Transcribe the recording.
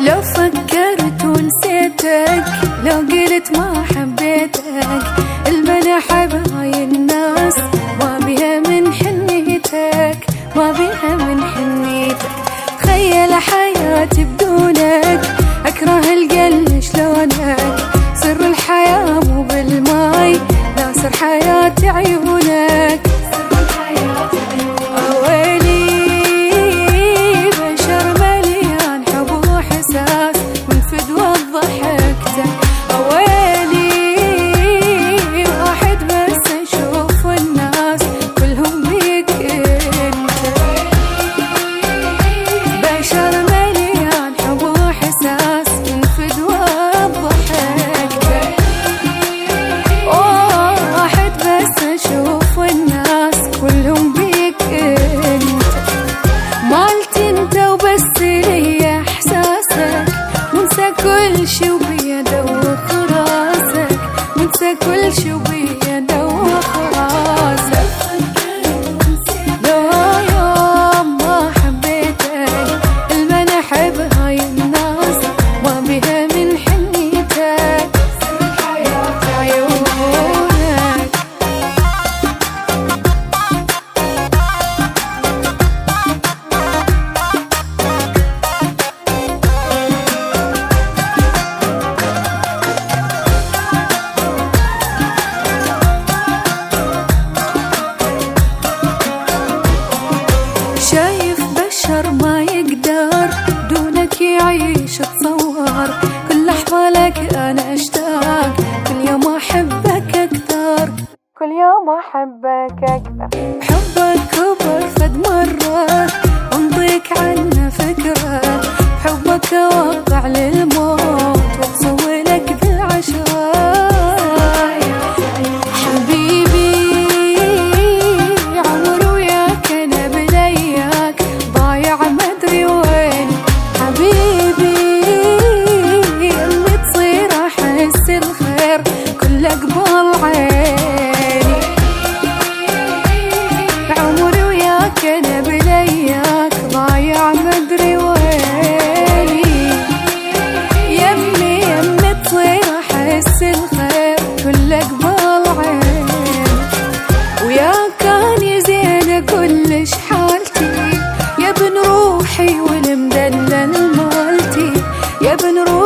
لو فكرت ونسيتك لو قلت ما حبيتك المنح بهاي الناس. ما بيها من حنيتك ما بيها من حنيتك. تخيل حياتي بدونك أكره القلب شلونك. ليش تصور كل لحظة لك أنا أشتاق. كل يوم أحبك أكثر. كل يوم أحبك أكثر. حبك كبر فد مرة. أمضيك عنه فكرة Geben Ruhe.